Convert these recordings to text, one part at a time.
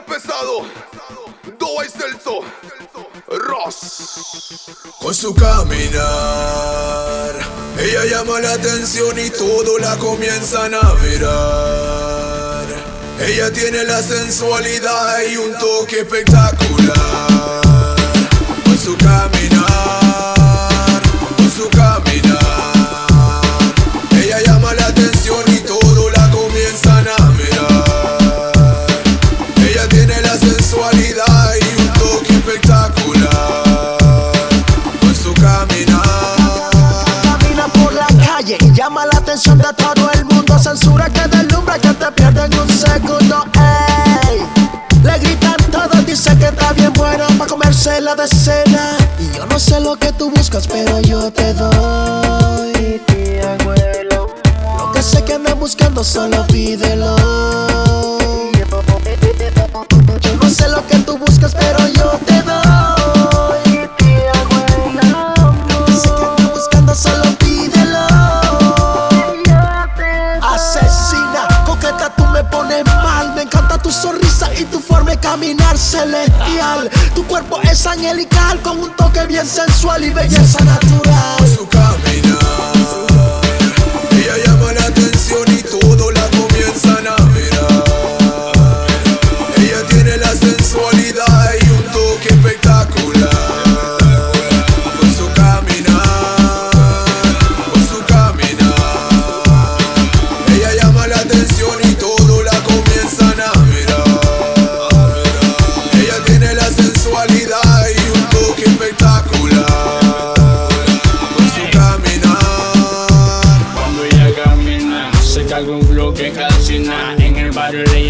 pesado. Doa y Celso. Ross. Con su caminar, ella llama la atención y todo la comienzan a mirar. Ella tiene la sensualidad y un toque espectacular. Con su caminar. Llama la atención de todo el mundo. Censura que deslumbra que te pierde en un segundo. Ey, le gritan todos, dice que está bien bueno para comerse la decena. Y yo no sé lo que tú buscas, pero yo te doy. Lo que sé que andas buscando, solo pídelo. Celestial. Tu cuerpo es angelical con un toque bien sensual y belleza natural.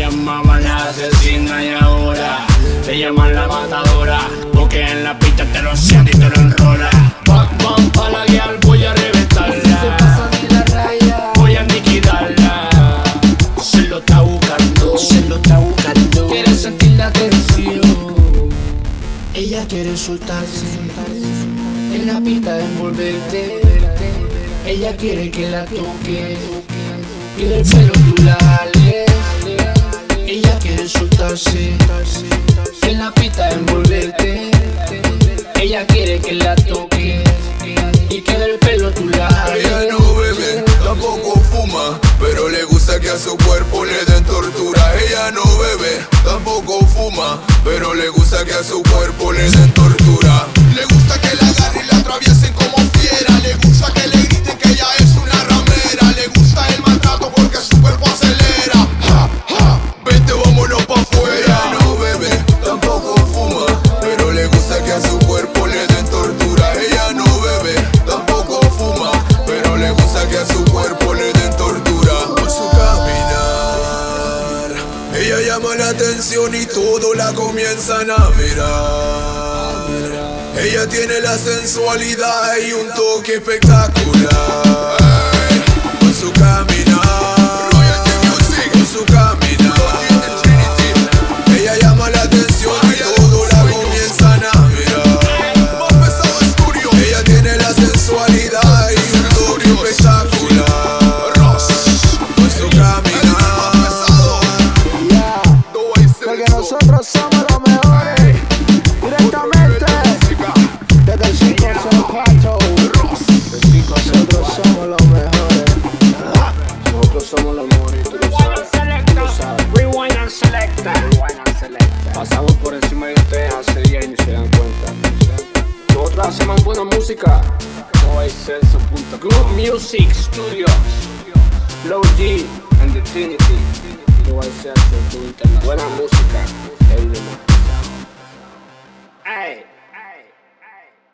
Llamaban la asesina y ahora le llaman la matadora. Porque en la pista te lo siente y te lo enrola. Bam, bam, pa' la guial, voy a reventarla. Voy a aniquilarla. Se lo está buscando, se lo está buscando. Quiere sentir la tensión. Ella quiere soltarse. En la pista envolverte. Ella quiere que la toque y del pelo en la pista envolverte. Ella quiere que la toque y que del pelo tulales. Ella no bebe, tampoco fuma, pero le gusta que a su cuerpo le den tortura. Ella no bebe, tampoco fuma, pero le gusta que a su cuerpo le den tortura. Ella llama la atención y todo la comienzan a mirar. Ella tiene la sensualidad y un toque espectacular. Con su caminar, con su caminar. Ella llama la atención y todo la comienzan a mirar. Ella tiene la sensualidad y un toque espectacular. más buena música. Group Music Studios. Low G and the Trinity. Buena música.